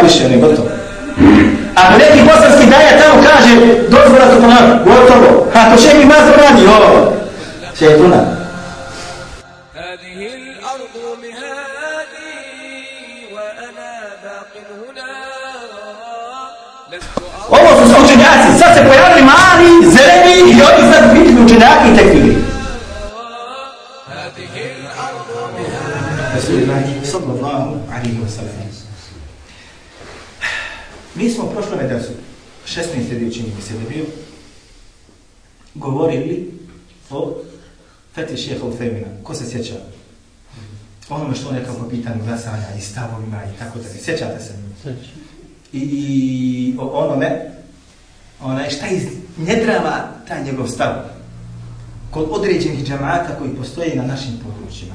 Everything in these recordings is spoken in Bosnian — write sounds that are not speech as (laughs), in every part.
nema više, ne, gotovo. Ako neki bosanski daja tamo kaže, dozvola to ponavlja, gotovo. Ako še mi mazda radi, ovo, šeituna. هذه الأرض مهادي وأنا باق هنا لست أرى Ovo su učenjaci, sad se pojavili mali, zeleni i oni sad vidjeli učenjaki i مهادي Rasulillahi sallallahu alaihi wa sallam. Mi smo u prošlom dersu, 16. dio čini mi se da bio, govorili o feti šeha Uthemina. Ko se sjeća? Onome što on rekao po pitanju glasanja i stavovima i tako da ne. Sjećate se? I, i o onome, onaj šta iznjedrava taj njegov stav kod određenih džamata koji postoje na našim područjima.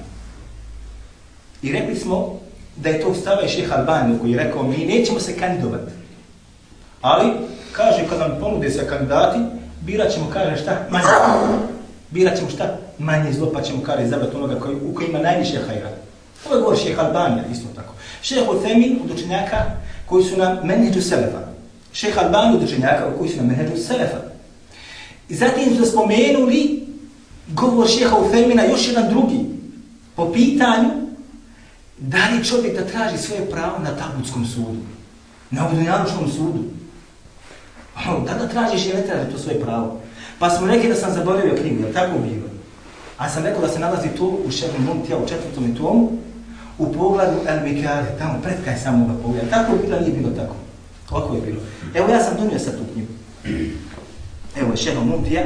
I rekli smo da je to stava i šeha Albaniju koji je rekao mi nećemo se kandidovati. Ali, kaže, kad nam ponude se kandidati, birat ćemo, kaže, šta? Manje. Birat ćemo šta? Manje zlo, pa ćemo, kaže, izabrati onoga koji, u koji ima najviše hajra. Ovo je govor šeha Albanija, isto tako. Šeha Uthemin, od učenjaka koji su na menheđu Selefa. Šeha Albanija, od učenjaka koji su na menheđu Selefa. I zatim su spomenuli govor šeha Uthemina, još jedan drugi, po pitanju da li čovjek da traži svoje pravo na tabutskom sudu, na obdunjanučkom sudu. Ono, Da tražiš i ne traži to svoje pravo? Pa smo rekli da sam zaboravio knjigu, je tako bilo? A sam rekao da se nalazi tu u šefu Muntija u četvrtom tomu, u pogledu El Mikare, tamo pred kraj samoga pogleda. Tako je bilo, nije bilo tako. Ovako je bilo. Evo ja sam donio sad tu knjigu. Evo je šefu Muntija,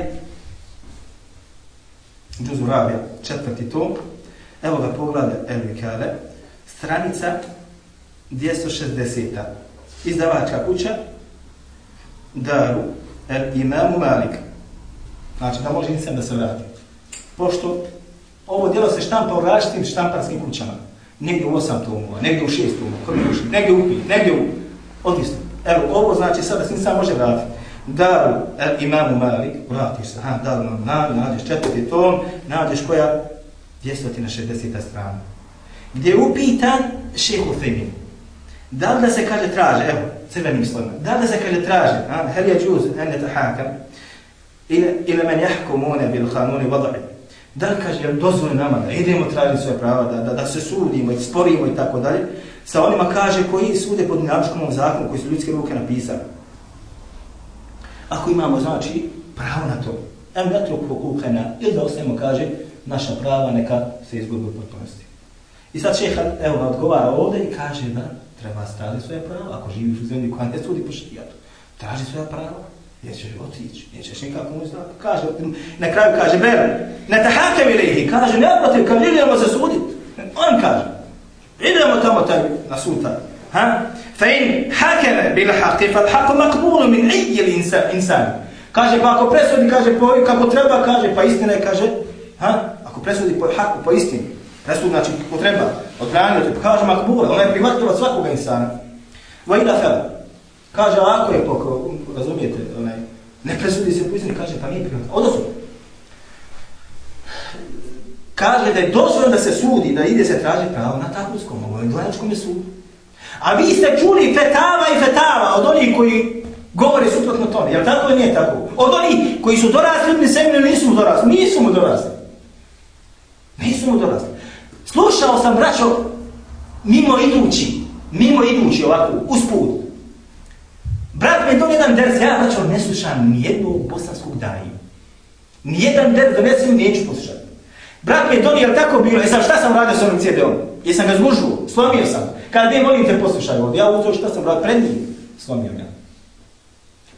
Džuzu Rabija, četvrti tom. Evo ga pogleda El Mikare, stranica 260. Izdavačka kuća, Daru, El Imamu Malik. Znači da može insan da se vrati. Pošto ovo djelo se štampa u različitim štamparskim kućama. Negdje u osam tomova, negdje u šest tomova, kod mi negdje u 5, negdje u... Odvisno. Evo, ovo znači sada se insan može vratiti. Daru, El Imamu Malik, vratiš se, ha, Daru Imamu Malik, nađeš četvrti tom, nađeš koja 260. strana. Gdje je upitan šehu Femin. Da li da se kaže traže, evo, crvenim slovima, da li da se kaže traže, a, hel je džuz, hel je tahakam, ila ili men jahkumune bil hanuni vada'i, da li kaže, jel dozvoli nama da idemo tražiti svoje prava, da, da, da se sudimo i sporimo i tako dalje, sa onima kaže koji sude pod dinamičkom zakonu, koji su ljudske ruke napisali. Ako imamo, znači, pravo na to, em netruk hukukena, ili da ostavimo, kaže, naša prava neka se izgubi u potpunosti. I sad šeha, evo, odgovara ovdje i kaže da treba stražiti svoje pravo, ako živiš u zemlji koja ne sudi po šarijatu, traži svoje pravo, jer ćeš otići, nećeš nikako mu znati. Kaže, na kraju kaže, bel, ne te ilihi, kaže, ne protiv, kad idemo se sudit. On kaže, idemo tamo taj, na sud taj. Ha? Fa in hakeme bil haqi, fa haqu makbulu min ijel insan, insan. Kaže, pa ako presudi, kaže, po, kako treba, kaže, pa istina je, kaže, ha? ako presudi po haku, po istini, Resul, znači, ko treba, odbranio te, kaže makbura, ona je prihvatila svakoga insana. Va ila kaže, ako je poko, razumijete, onaj, ne presudi se po kaže, pa nije prihvatila, odnosno, kaže da je dozvoljeno da se sudi, da ide se traži pravo na takuskom, ovo je dvanačkom sudu. A vi ste čuli fetava i fetava od onih koji govore suprotno tome. Jel tako ili nije tako? Od onih koji su dorasli ili sebi nisu mu dorasli. Nisu mu dorasli. Nisu mu dorasli. Slušao sam, braćo, mimo idući, mimo idući ovako, usput. Brat mi je donio jedan ders, ja, braćo, ne slušam nijednog bosanskog daji. Nijedan ders donesim, neću poslušati. Brat mi je donio, tako bilo? jesam šta sam radio s onim CD-om? Jesam ga zgužuo? Slomio sam. Kad ne molim te poslušaj ovdje, ja uzeo šta sam radio pred njim, slomio ga.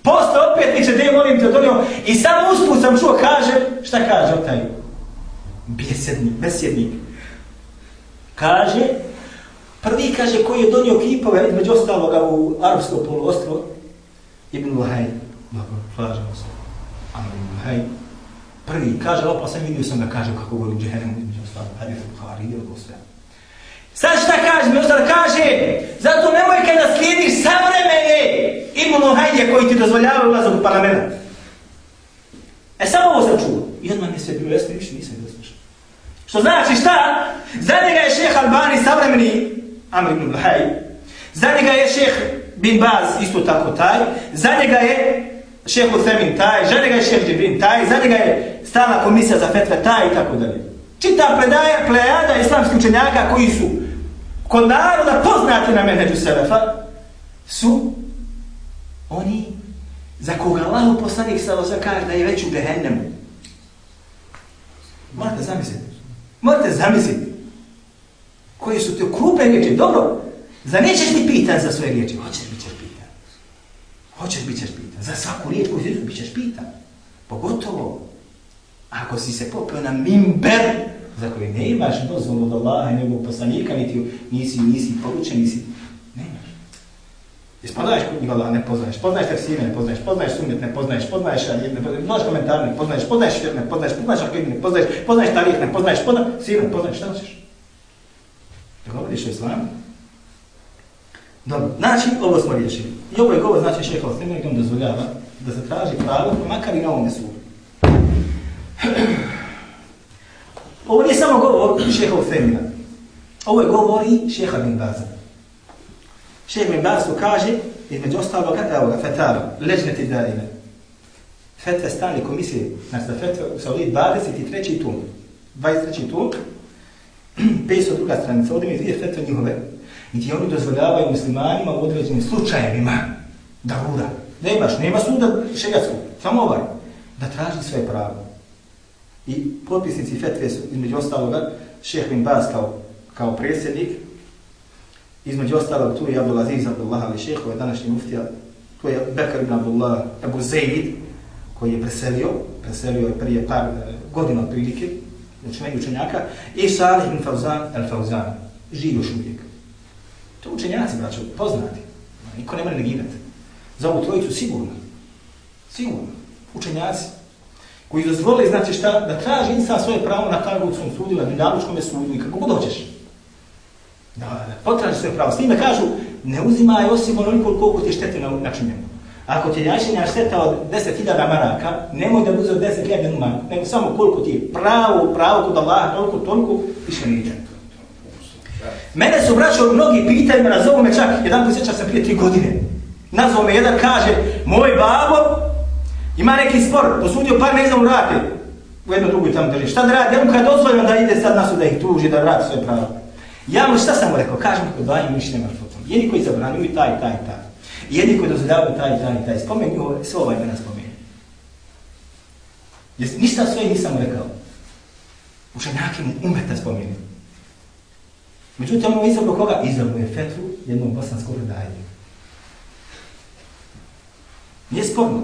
Posle opet niče, gdje molim te donio, i samo usput sam čuo, kaže, šta kaže taj bjesednik, besjednik? Kaže, prvi kaže koji je donio kipove, između ostaloga u Arabsko poluostrovo, Ibn Luhaj, dobro, slažemo se, Amr Ibn Luhaj, prvi, kaže, opa sam vidio sam da kaže kako govori u džehennemu, između ostaloga, hadith Bukhari, ide ovo sve. Sad šta kaže, mi ostalo kaže, zato nemoj kada slijediš savremene Ibn Lahajde koji ti dozvoljava ulazak u parlament. E samo ovo sam čuo. I odmah mi se bilo jasno, više nisam bilo slušao. Što znači šta? Za njega je šeheh Albani savremeni Amr ibn Luhaj. Za njega je šeheh Bin Baz isto tako taj. Za njega je šeheh Uthemin taj. Za njega je šeheh Džibrin taj. Za njega je stalna komisija za fetve taj i tako dalje. Čita predaje plejada islamskih učenjaka koji su kod naroda poznati na menheđu Selefa su oni za koga Allah poslanik sa osa kaže da je već u Gehennemu. Morate zamisliti. Morate zamisliti. Koji su te krupe riječi. Dobro, za nećeš ti pitan za svoje riječi. Hoćeš bit ćeš pitan. Hoćeš bit ćeš pitan. Za svaku riječ koju si bit ćeš pitan. Pogotovo ako si se popio na mimber za koji ne imaš dozvolu od Allaha i njegovog poslanika, niti nisi, nisi poučen, nisi Jesi poznaješ kod njega ne poznaješ, poznaješ tefsire, ne poznaješ, poznaješ sumjet, ne poznaješ, poznaješ ne poznaješ, poznaješ komentar, ne poznaješ, poznaješ šir, ne poznaješ, poznaješ akid, ne poznaješ, poznaješ tarih, ne poznaješ, poznaješ sir, ne poznaješ, šta hoćeš? Da govoriš o islamu? Dobro, znači, ovo smo riješili. I ovo je govor, znači, šeha Osnima gdje on dozvoljava da se traži pravo, makar i na ovome sudu. (clears throat) ovo nije samo govor šeha Osnima. Ovo je govor i šeha bin Baza. Šeha bin Basu kaže, između ostaloga, evo ga, fetava, ležneti daime. Fetve stane komisije, znači da fetve u Saudi 23. tun. 23. tun, 502. stranica, ovdje mi dvije fetve njihove, gdje oni dozvoljavaju muslimanima u određenim slučajevima da rura. Ne imaš, nema suda šegatsku, samo ovaj, da traži svoje pravo. I potpisnici fetve su, između ostaloga, šeh bin Bas kao, kao predsjednik, Između ostalog, tu je Abdulaziz Abdullah ali šeho, je današnji muftija, tu je Bekar ibn Abdullah Abu Zaid, koji je preselio, preselio je prije par eh, godina prilike, znači meni učenjaka, i Salih bin Fauzan al-Fauzan, živ još uvijek. To učenjaci, braćo, poznati, niko ne mora negirati. Za ovu trojicu sigurno, sigurno, učenjaci, koji dozvolili, znači šta, da traži insan svoje pravo na tajgu sudu, na dinalučkom sudu i kako god hoćeš. Da, da, potraži svoje pravo. S time kažu, ne uzimaj osim onoliko koliko ti štete na načinjenu. Ako ti je šteta od 10.000 maraka, nemoj da bude od 10.000 maraka, nego samo koliko ti je pravo, pravo kod Allaha, toliko, toliko, više neće. Mene su braćo mnogi pitaju, me nazovu me čak, jedan put sjeća sam prije tri godine. Nazvao me jedan, kaže, moj babo ima neki spor, posudio par ne znam vrati. U jednu drugu tamo drži. Šta da radi? Ja mu kada dozvoljam da ide sad nasu da ih tuži, da vrati svoje pravo. Ja mu šta sam mu rekao? Kažem kod dva i miš nemaš potom. Jedni koji i taj, taj, taj. Jedni koji dozvoljavaju taj, taj, taj. Spomeni ovo, sve ova imena spomenu. Jer ništa sve nisam rekao. Učenjake mu umeta spomeni. Međutim, ono izabro koga? Izabro je fetru jednom bosanskog redajnju. Nije sporno.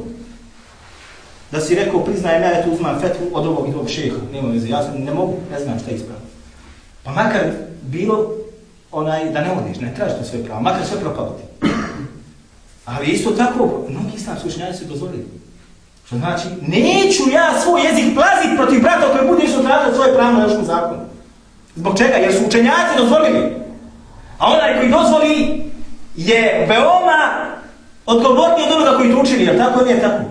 Da si rekao, priznajem ja, eto uzmam fetru od ovog i ovog šeha. Nema veze, ja sam, ne mogu, ne znam šta je ispravno. Pa makar bilo onaj da ne odiš, ne tražiš to sve pravo, makar sve propalo ti. Ali isto tako, mnogi islamski učenjaci su dozvolili. Što znači, neću ja svoj jezik plaziti protiv brata koji bude isto tražiti svoje pravo na joškom zakonu. Zbog čega? Jer su učenjaci dozvolili. A onaj koji dozvoli je veoma odgovorniji od onoga koji to učili, jer tako nije tako.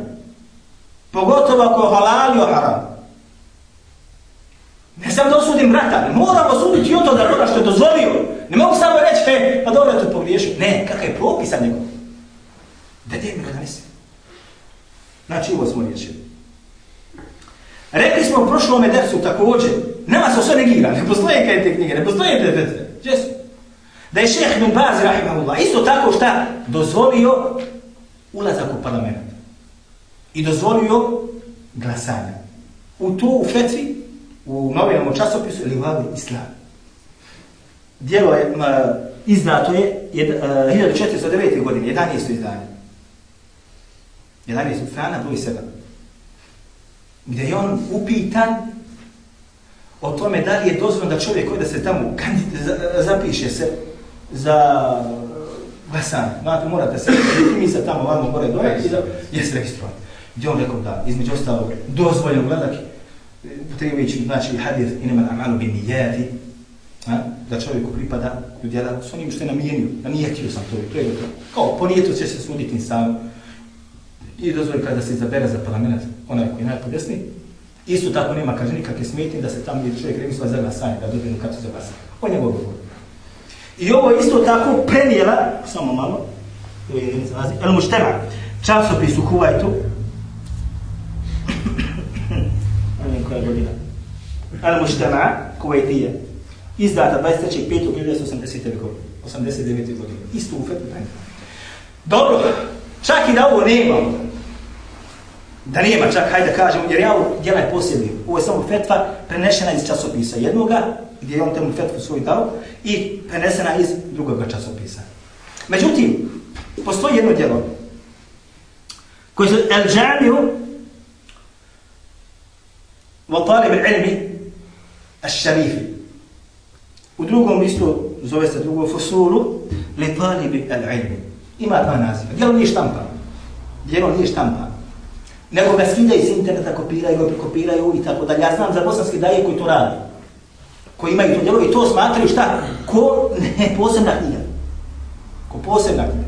Pogotovo ako je halalio haram. Ne sam da osudim brata, ne moram osuditi od toga što je dozvolio. Ne mogu samo reći, he, pa dobro to pogriješio. Ne, kakav je propisan njegov. Da gdje da ga donesi? Znači, ovo smo riješili. Rekli smo u prošlom dersu također, nema se sve negira, ne postoje kaj te knjige, ne postoje te ederse. Gdje? Da je šeheh bin Baz, rahimahullah, isto tako šta? Dozvolio ulazak u parlament. I dozvolio glasanje. U to, u fetvi, u novinom časopisu ili vladi islam. Dijelo je, uh, izdato je jed, eh, uh, 1409. godine, 11. izdanje. 11. strana, broj 7. gdje je on upitan o tome da li je dozvoljeno da čovjek koji da se tamo zapiše se za uh, glasanje. Znate, morate se mi tamo vamo gore dole i da je se registrovati. Gdje on rekao da, između ostalog, dozvoljeno gledati, potrebujući, znači, hadith, inema amalu bin nijeti, a, da čovjeku pripada u djela s onim što je namijenio, da nije htio sam to, to je to. Kao, po nijetu će se suditi sam i dozvoli kada se izabere za parlament onaj koji je najpodesniji. Isto tako nema, kaže, nikakve smetnje da se tamo gdje čovjek remisla za glasanje, da dobije kartu za glasanje. On je govor. I ovo isto tako prenijela, samo malo, El Muštema, časopis u Kuvajtu, ne znam koja godina, El Muštema, Kuvajtija, izdata 23.5.1989. godine. Isto u fetu. Dobro, čak i da ovo nema, da nema čak, hajde da kažem, jer ja ovo djela je posjedljiv. Ovo je samo fetva prenešena iz časopisa jednoga, gdje je on temu fetvu svoj dao, i prenesena iz drugog časopisa. Međutim, postoji jedno djelo, koje se El Džamiju, wa talib ilmi al-šarifi. U drugom listu zove se drugo fusulu li talibi al-ilmi. Ima dva naziva. Djelo nije štampa. Djelo nije štampa. Nego ga skidaju iz interneta, kopiraju, ga prekopiraju i tako dalje. Ja znam za bosanski daje koji to radi. Koji imaju to djelo i to smatraju šta? Ko ne posebna knjiga. Ko posebna knjiga.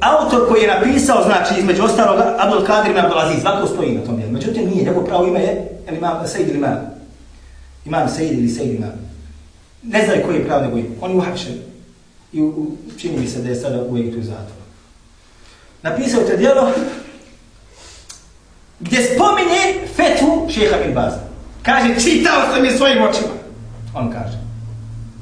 Autor koji je napisao, znači, između ostalog, Abdul Kadir ibn Abdul Aziz, ovako stoji na tom djelu. Međutim, nije, njegov pravo ime je imam, Sejid ili imam. Imam Sejid ili Sejid imam. Ne znaju koji je pravo nego ime. On je uhapšen. I u, u, čini mi se da je sada u Egiptu zatvoru. Napisao te to djelo gdje spominje fetvu šeha bin Baza. Kaže, čitao sam je svojim očima. On kaže.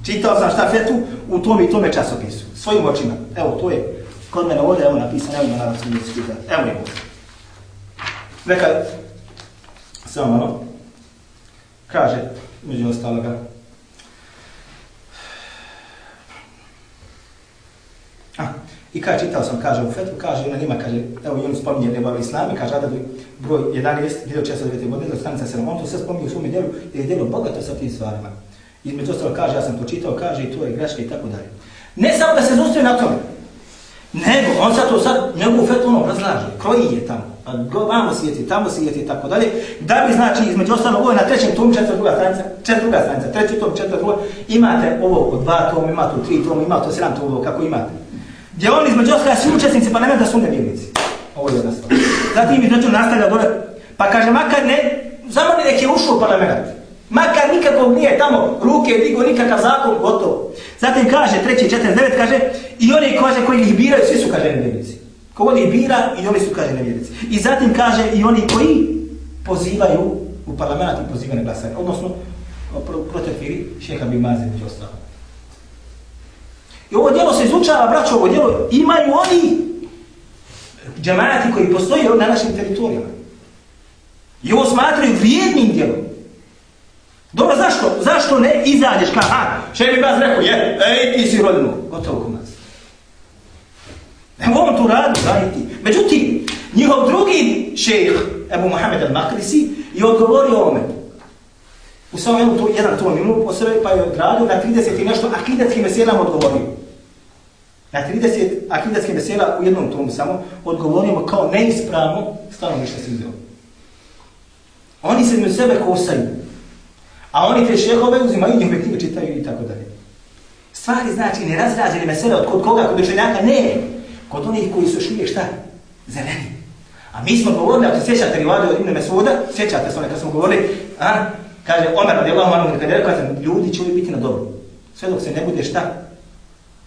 Čitao sam šta fetvu u tom i tome časopisu. Svojim očima. Evo, to je kod mene ovdje, evo napisano, evo na narodskom jeziku. Evo je. Neka, samo malo, kaže, među ostaloga, A, I kada čitao sam, kaže, u fetvu, kaže, na njima, kaže, evo, i on spominje Nebavi Islam i kaže, da broj 11, 1609. godine, od stranica 7, on to sve spominje u svome djelu, jer je djelo bogato sa tim stvarima. Između ostalo kaže, ja sam to čitao, kaže, i to je greška i tako dalje. Ne samo da se zustoje na tome, nego, on sad to sad, njegovu fetvu ono razlaže, kroji je tamo, a go, vamo sjeti, tamo sjeti i tako dalje, da bi, znači, između ostalo, ovo je na trećem tomu, četvrta druga stranica, četvrta druga stranica, treći tom, četvrta druga, imate ovo po dva tom, imate u tri tom, imate u sedam tom, kako imate gdje oni između ostala svi učesnici parlamenta su nevjernici. Ovo je jedna stvar. Zatim između nastavlja dole, pa kaže, makar ne, zamani nek je ušao u parlament. Makar nikakvog nije tamo, ruke digo, nikakav zakon, gotovo. Zatim kaže, treći, četiri, devet, kaže, i oni kaže, koji ih biraju, svi su, kaže, nevjernici. Ko oni bira, i oni su, kaže, nevjernici. I zatim kaže, i oni koji pozivaju u parlament i pozivaju na glasanje. Odnosno, protekviri šeha bi mazin među ostalo. I ovo djelo se izučava, braćo, ovo djelo imaju oni džamati koji postoji na našim teritorijama. I ovo smatraju vrijednim djelom. Dobro, zašto? Zašto ne izađeš kao, ha, še mi vas rekao, je, ej, ti si rodinu. Gotovo kod nas. Evo on tu radu, raditi. Međutim, njihov drugi šejh, Ebu Mohamed al-Makrisi, je odgovorio ovome. U svom jednom to, jedan tom imenu po sebe, pa je odradio na 30 i nešto akidetskim meselama odgovorio. Znači, na 30 akidetskim mesela u jednom tomu samo odgovorimo kao neispravno stanovište se uzeo. Oni se među sebe kosaju. A oni te šehove uzimaju, njihove knjige čitaju i tako dalje. Stvari znači nerazrađene mesele od kod koga, kod učenjaka, ne. Kod onih koji su šuje šta? Zeleni. A mi smo govorili, ako se sjećate rivade od Ibn Mesuda, sjećate se one kad smo govorili, a, Kaže, Omer radi Allah kada je rekao, ljudi će uvijek biti na dobro. Sve dok se ne bude šta?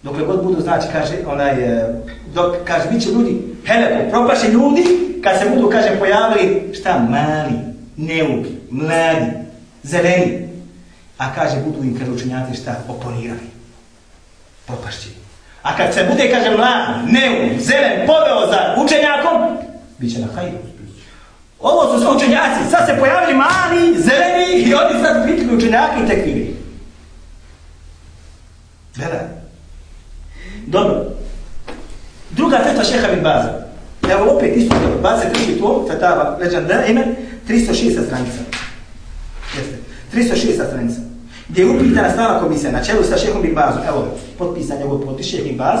Dokle god budu, znači, kaže, onaj, e, dok, kaže, bit će ljudi, hele, propaše ljudi, kad se budu, kaže, pojavili, šta, mali, neuki, mladi, zeleni. A kaže, budu im, kaže, učenjati, šta, oponirali. Propašći. A kad se bude, kaže, mladi, neuk, zelen, poveo za učenjakom, bit će na hajdu. Ovo su sve učenjaci, sad se pojavili mali, zeleni i oni sad kritikuju učenjaki i tekviri. Gledaj. Dobro. Druga fetva šeha bin Baza. Evo opet isto, 23. tom, Fetava Leđanda, ime, 306 stranica. Jeste, 306 stranica. Gdje je upitana stala komisija na čelu sa šehom bin Bazom, evo ga, potpisan njegov potpis šeh bin Baz,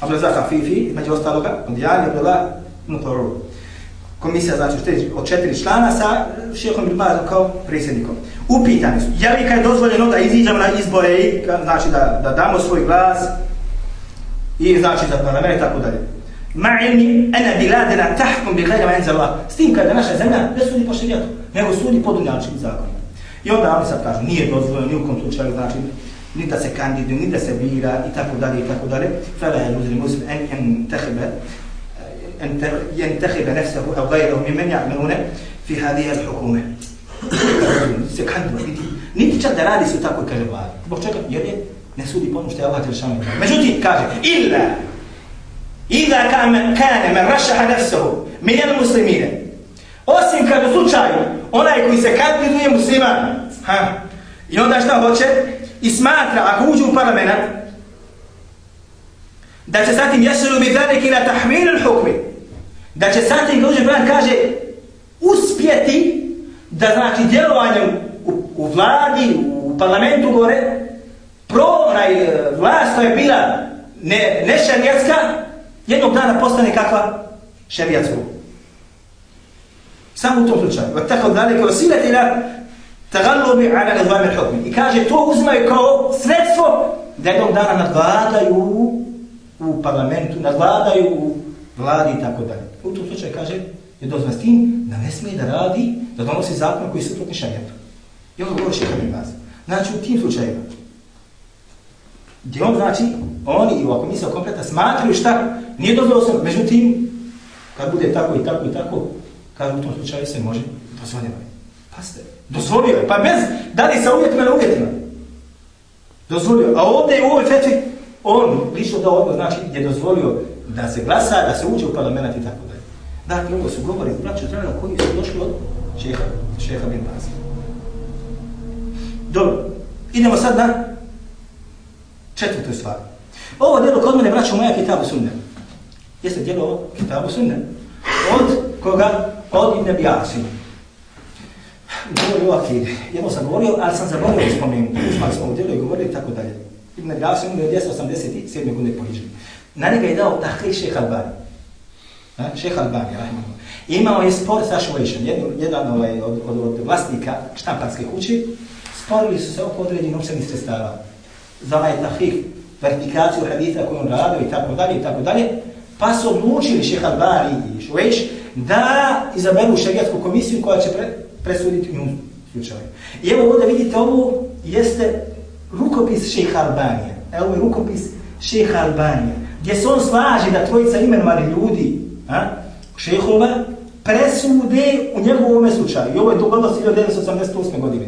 Abdelazar Hafifi, među ostaloga, od Jani Abdelazar Mutoru. Komisija znači od četiri člana sa šehom bin Bazom kao predsjednikom. Upitani su, je li kad je dozvoljeno da iziđemo na izbore i znači da, da damo svoj glas i znači za parlament i tako dalje. Ma ilmi ana biladina tahkum bi gajra ma Allah. S tim kada naša zemlja ne sudi po šerijatu, nego sudi po dunjačkim zakonima. I onda oni sad kažu, nije dozvoljeno ni u kom slučaju, znači ni da se kandiduje, ni da se bira i tako dalje i tako dalje. Fela je muzli muslim en en tehibe en tehibe nefsehu au gajrahu mi men ja'menune fi hadije al-hukume. se kandiduje, niti, niti čak da radi se tako, kaže vladi. Zbog čega? Jer je ne sudi po ono što je Allah Đelšanu. Međutim, kaže, illa Iza kane men rašaha nefsehu minjel muslimine. Osim kad u slučaju onaj koji se kandiduje musliman. Ha. I onda šta hoće? I smatra, ako uđe u parlament, da će zatim jeselu bi daleki na tahminu hukmi. Da će zatim kad uđe u kaže, uspjeti da znači djelovanjem u, u vladi, u parlamentu gore, pro, i e, vlast koja je bila ne, nešarjetska, jednog dana postane kakva? Šerijatsko. Samo u tom slučaju. Vat tako dalje kao siletila tagallubi ala nizvami hukmi. I kaže, to uzimaju kao sredstvo da jednog dana nadvladaju u parlamentu, nadvladaju u vladi i tako dalje. U tom slučaju kaže, je dozvan s tim da ne smije da radi, da donosi zakon koji su proti šarijatu. I ono govori šeha mi vas. Znači, u tim slučajima, gdje on znači, oni i ova misle kompleta smatruju šta, nije dozvoljeno se, međutim, kad bude tako i tako i tako, kad u tom slučaju se može, dozvoljeno je. Paste, dozvolio je, pa bez, da li sa uvjetima na uvjetima? Dozvolio, a ovdje u ovoj fetvi, on, lično da odmah, znači, je dozvolio da se glasa, da se uđe u parlament i tako dalje. Dakle, ovo su govori, braću, zdravljeno, koji su došli od šeha, šeha bin Bazi. Dobro, idemo sad na četvrtu stvar. Ovo djelo kod mene vraća moja kitabu sunne. Jeste djelo ovo? Kitabu sunne. Od koga? Od Ibn Abiyasi. Govorio o akide. Jedno sam govorio, ali sam zaboravio spomenuti. Uzmali smo u djelo i govorili tako dalje. Ibn Abiyasi umre 287. godine po Na njega je dao tahri šeha Albani. Šeha Albani, rahimahullah. Imao je spor sa Šuešom, jedan, jedan ovaj, od, od, od vlasnika štamparske kuće. Sporili su se oko određenih novčanih sredstava za ovaj tahrif, verifikaciju haditha koju on radio i tako dalje i tako dalje, pa su odlučili šeha Albani i Šuveć da izaberu šarijatsku komisiju koja će pre, presuditi u njom slučaju. I evo ovdje vidite ovo jeste rukopis šeha Albanije. Evo je rukopis šeha Albanije, gdje se on slaže da trojica imenovani ljudi, a, šehova, presude u njegovom slučaju. I ovo je dogodilo 1988. godine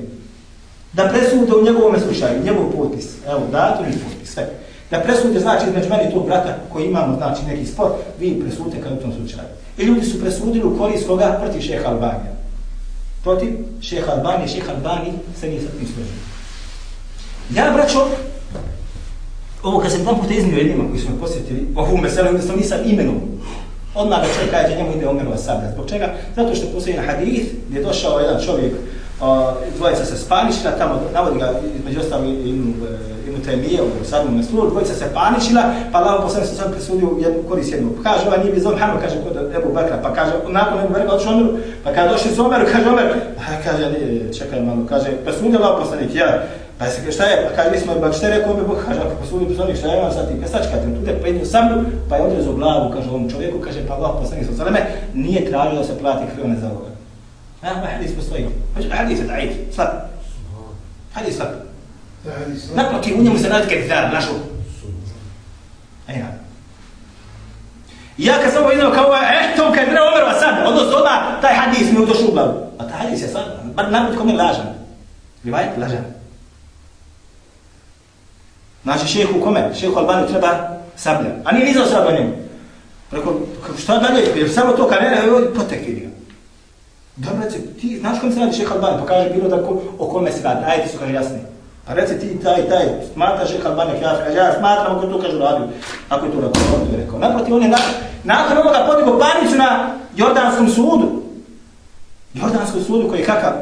da presunite u njegovom slučaju, njegov potpis, evo, datum i potpis, sve. Da presunite, znači, između meni tog brata koji imamo, znači, neki spor, vi presudite kao u tom slučaju. I ljudi su presudili u korist koga? Protiv šeha Albanija. Protiv šeha Albanija, šeha Albanija se nije sa tim. Ja, braćo, ovo kad sam jedan puta iznio jednima koji su me posjetili, ovu meselu, onda sam nisam imenom. Odmah da čovjek kaže, njemu ide Omerova sabra. Zbog čega? Zato što postoji na hadith gdje je došao jedan čovjek dvojica se spanišila, tamo navodi ga između ostalo inu, inu e, temije u Sadu mesluru, dvojica se panišila, pa Allah poslani se sam presudio jednu korist jednu. Kaže, ovaj nije bi zom Hanu, kaže kod Ebu Bekra, pa kaže, nakon Ebu Bekra odšao Omeru, pa kada došli s Omeru, kaže Omer, a kaže, nije, čekaj malo, kaže, presudio Allah poslanik, ja, pa se šta je, pa kaže, mi smo, ba šta je rekao Ebu Bakra, kaže, ako presudio poslanik, šta je imam sad ti, pesačkate, tu te penio sam, pa je odrezo glavu, kaže ovom čovjeku, kaže, pa Allah poslanik, sa nije tražio da se plati krvone za ovoga. ها ما حديث مستوي مش حديث ضعيف صح حديث صح ده حديث نقطه هنا مسند كذاب لا شو اي نعم يا كسبوا انه كوا احتم كدر عمر وسعد اظن صدا تاع حديث من تو شوبل تاع حديث يا صاح بنعملكم لاجن روايه لاجن Znači, šejh u kome? Šejh u Albaniju treba sablja. A nije izao sablja njemu. Rekao, šta dalje? Jer samo to kamene, evo, potekli ga. Dobro, reci, ti znaš kom se radi šeha Albani? Pa kaže bilo da ko, o kome se radi. Ajde, su kaže jasni. Pa reci ti taj, taj, smatra šeha Albani, ja, kaže, ja smatram ako to kaže radio. Ako je to radio, on to je rekao. Naproti, on je na, nakon ovoga podigo parnicu na Jordanskom sudu. Jordanskom sudu koji je kakav?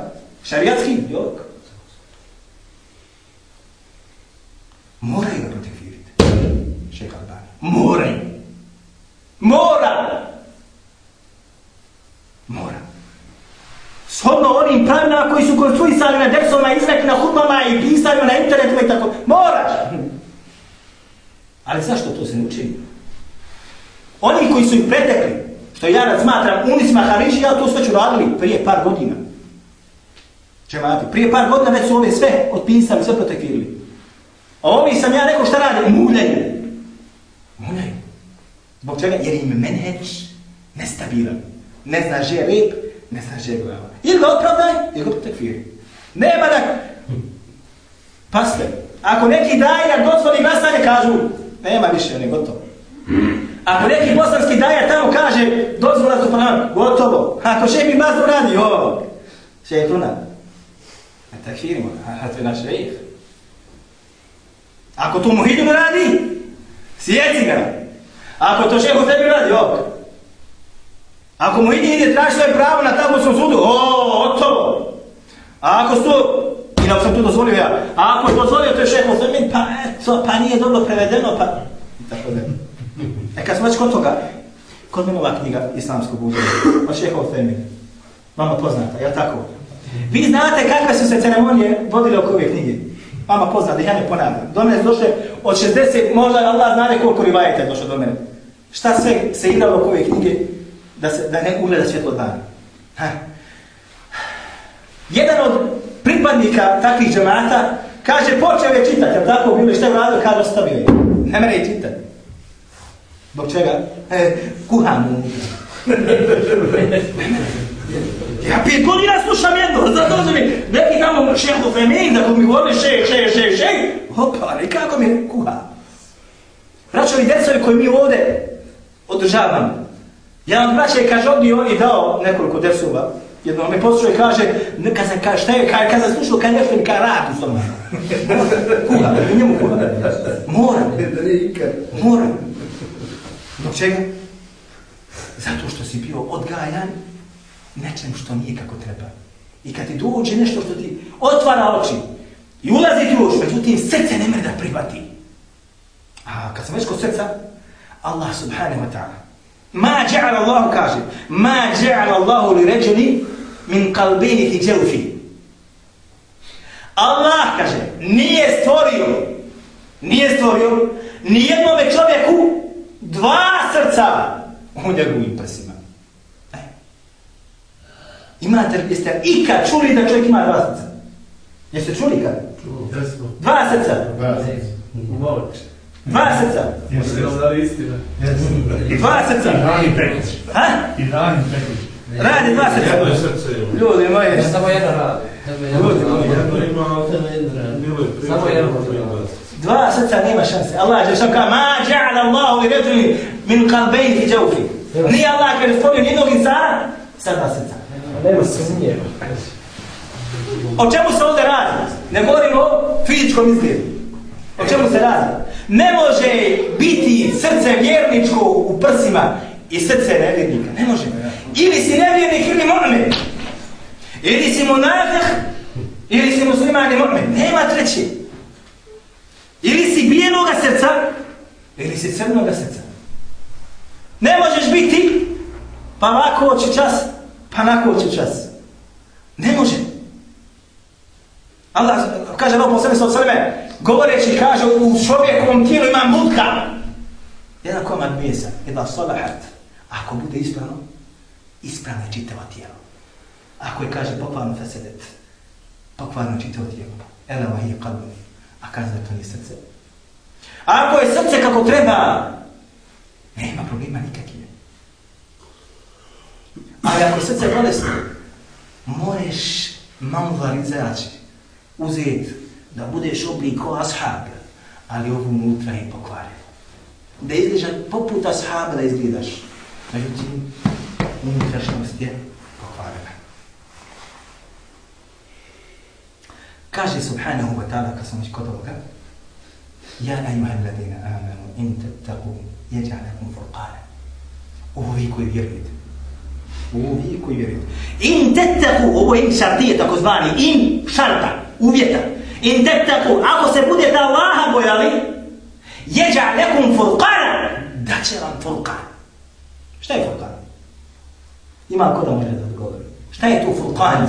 Šarijatski? Jok. Moraju ga protekviriti. Šeha Albani. Moraju. Mora. Mora. Shodno onim pravilima koji su konstruisali na dersovima, izrekli na hudbama i pisali na internetu i tako. Moraš. Ali zašto to se ne učini? Oni koji su ih pretekli, što ja razmatram, unicima Hariši, ja to sve ću radili prije par godina. Čemati, prije par godina već su ove sve otpisali, sve protekvirili. A ovi sam ja rekao šta rade? Muljaju. Muljaju. Zbog čega? Jer im menheđ nestabilan. Ne zna že rep, ne zna je glava. Ili ga opravdaj, ili ga protekviri. Nema da... Pasle, ako neki daja dozvoli glasanje, kažu, nema više, ne gotovo. Ako neki bosanski daja tamo kaže, dozvola za pravom, gotovo. Ako še mi mazno radi, o, še je tuna. Ne takfirimo, a to je naš rejih. Ako to muhidu ne radi, sjeci ga. Ako to šeho tebi radi, ok. Ako mu ide traži svoje pravo na taburskom sudu, o, otovo. A ako su i da sam tu dozvolio ja, a ako je dozvolio to je šeho tebi, pa eto, pa nije dobro prevedeno, pa... I tako da. E kad smo već kod toga, kod mene ova knjiga islamskog uzora, od šeho tebi, vama poznata, ja tako? Vi znate kakve su se ceremonije vodile oko ove knjige. Vama poznate, ja ne ponavljam. Do mene došle od 60, možda Allah zna koliko rivajete došlo do mene. Šta sve se igralo oko ove knjige da, se, da ne ugleda svjetlo dana. Ha. Jedan od pripadnika takvih džemata kaže počeo je čitati, jel tako bilo šta je uradio, kaže ostavio je. Ne mene je čitati. Zbog čega? E, kuham mu. (laughs) Ja pet godina slušam jedno, zato mi neki tamo šeho femin, da mi govorili šej, šej, šej, šej, opa, ali kako mi kuha? Braćovi djecovi koji mi ovdje održavamo, ja vam braće kaže ovdje on je dao nekoliko desova, jedno me poslušao i kaže, kad sam kaže, šta je, kad, kad sam slušao, kad nešto mi kaže rad u stoma. kuha, njemu kuha. Moram. Moram. Zbog čega? Zato što si bio odgajan nečem što nije kako treba. I kad ti dođe nešto što ti otvara oči i ulazi ti u međutim srce ne mre da prihvati. A kad sam već kod srca, Allah subhanahu wa ta'ala, ma ja'ala Allahu kaže, ma ja'ala Allahu li ređuni min kalbini ti dželfi. Allah kaže, nije stvorio, nije stvorio nijednome čovjeku dva srca u njegovim prsima. Imate, jeste ikad čuli da čovjek ima dva srca? Jeste čuli kad? Dva srca? Dva srca? Dva srca? Ha? Radi dva srca? Ljudi moji. Samo jedno radi. Ljudi moji. Samo jedno Dva srca nema šanse. Allah je sam kao, ma ja'ala Allahu i ređuni min kalbejn i džavfi. Nije Allah kada stvorio nijednog insana, sad dva srca. Nema sumnje. O čemu se ovdje radi? Ne govorimo o fizičkom izgledu. O čemu se radi? Ne može biti srce vjerničko u prsima i srce nevjernika. Ne može. Ili si nevjernik ili mu'min. Ili si munafih ili si musliman ili mu'min. Nema treći. Ili si bijenoga srca ili si crnoga srca. Ne možeš biti pa lako oči čas pa nako će čas. Ne može. Allah kaže Allah posebno sa sveme, govoreći kaže u čovjekovom tijelu ima mutka. Jedan komad mjesa, jedna salahat. Ako bude ispravno, ispravno je čitavo tijelo. Ako je kaže pokvarno fesedet, pokvarno čitavo tijelo. Ela vahije kalbuni. A kaže da to nije srce. A ako je srce kako treba, nema problema nikakve. Ali ako srce bolestno, moreš malo izaći, uzeti, da budeš oblik ko ashab, ali ovo unutra je pokvareno. Da izgledaš poput ashaba da izgledaš. Međutim, unutrašnjost je pokvarena. Kaže subhanahu wa ta'ala, kad sam već kod ovoga, Ja ejuha alladina amanu, in tattaku, jeđa furqana. Ovo vi koji vjerujete. Ovo vi koji vjerujete. In tettaku, ovo in šartije, takozvani, in šarta, uvjeta. In tettaku, ako se budete Allaha bojali, jeđa nekum furqana, da će vam furqan. Šta je furqan? Ima ko da može da odgovori. Šta je tu furqan?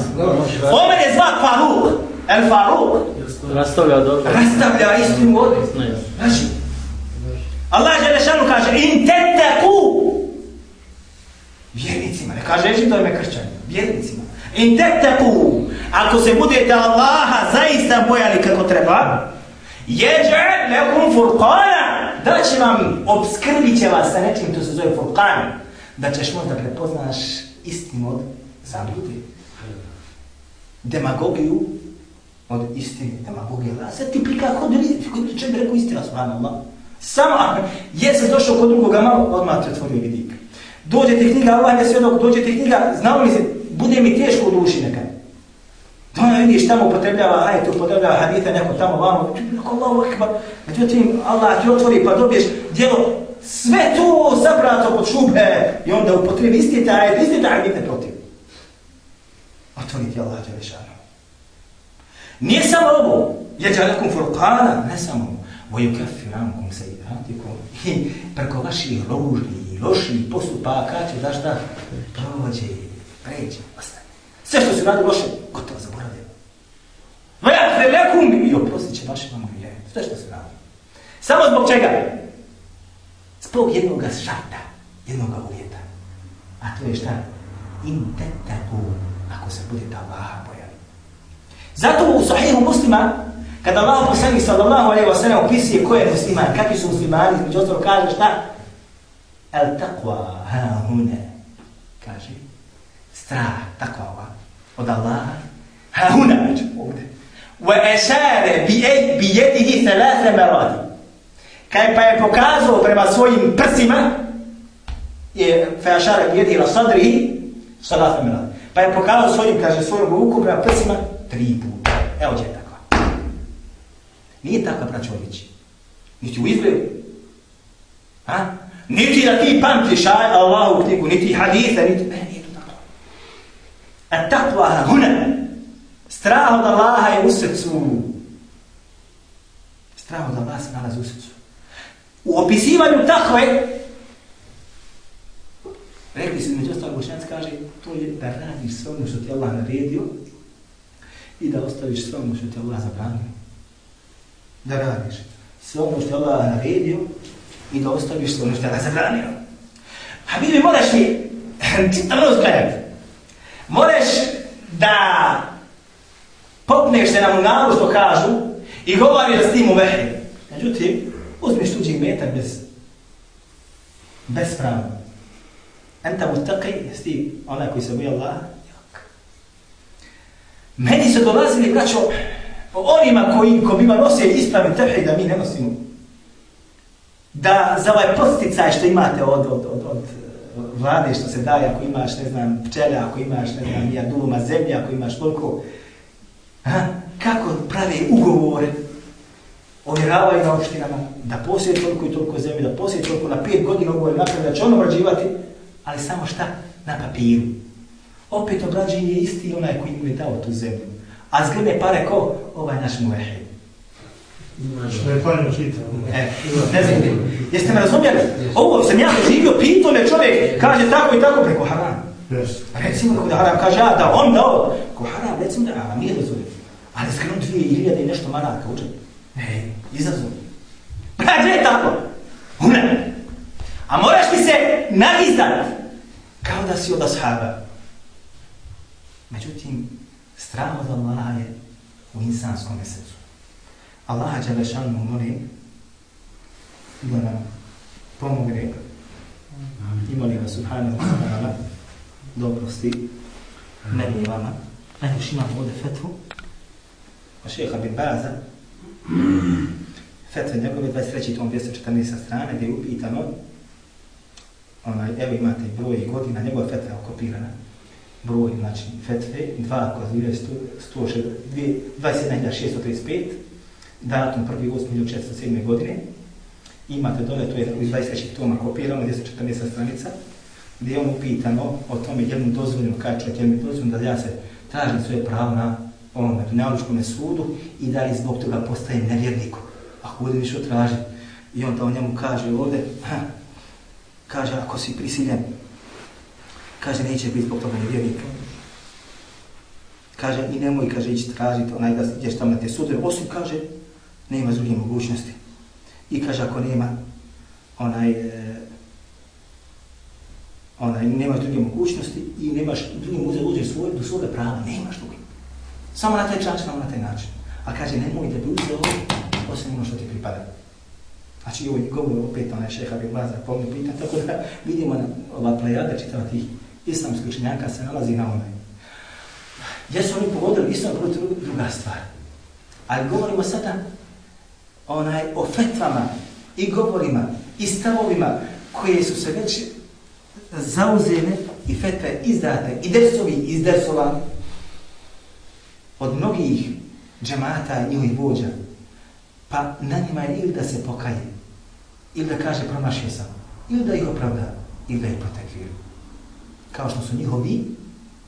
Omen je zvat Faruk. El Faruk. Rastavlja dobro. Rastavlja istinu od Ne. Znači, Allah je rešanu kaže, in tettaku. Vjernicima, ne kaže reći to ime kršćanima, vjernicima. In tettaku, ako se budete Allaha zaista bojali kako treba, jeđe nekum furqana, da će vam, obskrbit će vas sa nečim, to se zove furqan, da ćeš možda prepoznaš istinu od zabludi, Demagogiju od istine, demagogije. A sad ti prika kod ljudi, kod ljudi čovjek rekao istina, subhanallah. Samo je se došao kod drugoga malo, odmah te otvorio vidik. Dođe ti knjiga, Allah je svjedok, dođe ti knjiga, znao li se, bude mi teško u duši nekad. Da ona vidiš tamo upotrebljava, ajte upotrebljava hadita neko tamo vamo, ti bi rekao Allahu ekbar, međutim Allah ti otvori pa dobiješ djelo, sve to zabrato pod šube i onda upotrebi isti taj ajde, isti taj ajde protiv. Otvori ti Allah Đelešanu. Nije samo ovo, je džalekum furqana, ne samo ovo. وَيُكَفِّرْ عَنْكُمْ سَيِّئَاتِكُمْ I preko vaših ružnih i loših postupaka će da šta prođe, pređe, ostane. Sve što se radi loše, gotovo zaboravljaju. Vajakve lekum i oprostit će vaše vam grije. Sve što se radi. Samo zbog čega? Zbog jednog šarta, jednog uvjeta. A to je šta? In tetaku, ako se bude ta Allaha pojavi. Zato u sahihu muslima, kada Allah posljednji sallallahu alaihi wa sallam opisuje ko je musliman, kakvi su muslimani, među ostalo kaže šta? El taqwa ha hune, kaže strah, takva ova, od Allaha, ha huna, znači, ovdje. Wa esare bi, ej, bi jedihi thalatha maradi. Kaj pa je pokazao prema svojim prsima, je fe ešare bi jedihi la sadrihi, thalatha maradi. Pa je pokazao svojim, kaže, svojom ruku prema prsima, tri puta. Evo će takva. Nije takva, braćo Ovići. Niti u izgledu. Ha? Niti da ti pamtiš Allahu knjigu, niti haditha, niti... Ne, nije. A takva huna. Strah od Allaha je u srcu. Strah od Allaha se nalazi u srcu. U opisivanju takve, rekli se, među ostalog bošnjac kaže, to je da radiš sve ono što ti Allah naredio i da ostaviš sve ono što ti Allah zabranio. Da radiš sve ono što ti Allah naredio i da ostaviš sve ono što ti Allah zabranio. Habibi, moraš mi (clears throat) čitam rozgledati. Moreš da popneš se na munaru što kažu i govori da s tim u vehri. Međutim, uzmiš tuđi metak bez bez prava. Enta mutaqi, jesi onaj koji se boji Allah? Meni su dolazili, braćo, onima koji, ko bima nosio ispravi tevhid da mi ne nosimo. Da za ovaj posticaj što imate od, od, od, od vlade što se daje, ako imaš, ne znam, pčele, ako imaš, ne znam, ja duluma zemlje, ako imaš toliko, ha, kako prave ugovore, ovjeravaju na opštinama, da posije toliko i toliko zemlje, da posije toliko na pet godina ugovore napravi, da će on obrađivati, ali samo šta? Na papiru. Opet obrađen je isti onaj koji mu je dao tu zemlju. A zgrbe pare ko? Ovaj naš muehid. Što je panio čita. E, ne znam, jeste me razumjeli? Ovo sam ja doživio, pitao me čovjek, kaže tako i tako preko haram. Jeste. Recimo kako da haram kaže, a da on dao, ko haram, recimo da haram, nije dozvoljeno. Ali skrenut dvije iljade i nešto maraka uđe. Ne, izazov. Pa gdje je tako? Una. A moraš ti se nagizdat kao da si od ashaba. Međutim, strah od Allaha je u insanskom srcu. Allaha Đelešanu molim da nam pomogne i molim vas subhanahu wa ta'ala da oprosti meni i vama. A još imamo ovdje fetvu od šeha bin Baza fetve njegove 23. tom 214. strane gdje je upitano onaj, evo imate broj i godina, njegova fetva je okopirana broj, znači fetve, 2 kroz 21.635 datum 1.8.1907. godine. Imate dole, to je dakle, u 23. toma kopirano, 214. stranica. gdje je on upitano o tome je li mu dozvoljeno, kada mi dozvoljeno da ja se tražim svoje pravo na ovom dunjalučkom sudu i da li zbog toga postaje nevjernikom. Ako budem više traži. I on da on njemu kaže ovdje, ha, kaže ako si prisiljen, kaže neće biti zbog toga nevjernik. Kaže i nemoj, kaže, ići tražiti onaj da ideš tamo na te sudove, osim kaže, nema druge mogućnosti. I kaže ako nema onaj, e, onaj, nemaš druge mogućnosti i nemaš drugi uzeti uzeti svoj, do svoga prava, nemaš drugi. Samo na taj način, samo na taj način. A kaže, nemoj da bi uzeo osim ono što ti pripada. Znači, ovo ovaj govor opet onaj šeha bi vlaza pomni pita, tako da (laughs) vidimo na ova plejada čitava tih islamskih učenjaka se nalazi na onaj. Gdje su oni pogodili, islam, je druga stvar. Ali govorimo sada onaj, o fetvama i govorima i stavovima koje su se već zauzene i fetve izdate i dersovi izdesovani od mnogih džemata i njihovih vođa, pa na njima je ili da se pokaje, ili da kaže promašio sam, ili da ih opravda, ili da ih protekviru. Kao što su njihovi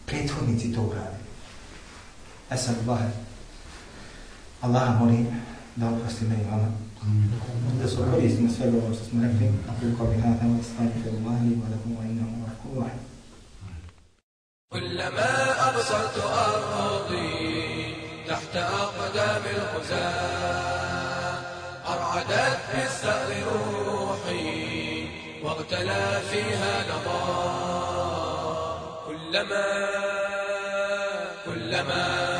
prethodnici to uradili. Esad Allah, Allah molim دور خصيصي وأنا ده سوى كويس نسأل الله بس ما نكفي أقولك بهذا واستغفر الله لي ولكم وإنه أفكر واحد كلما أبصرت أرضي تحت أقدام الغزاة أرعدت في السأل روحي واغتلى فيها نظام. كلما كلما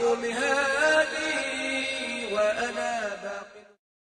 قومها آمين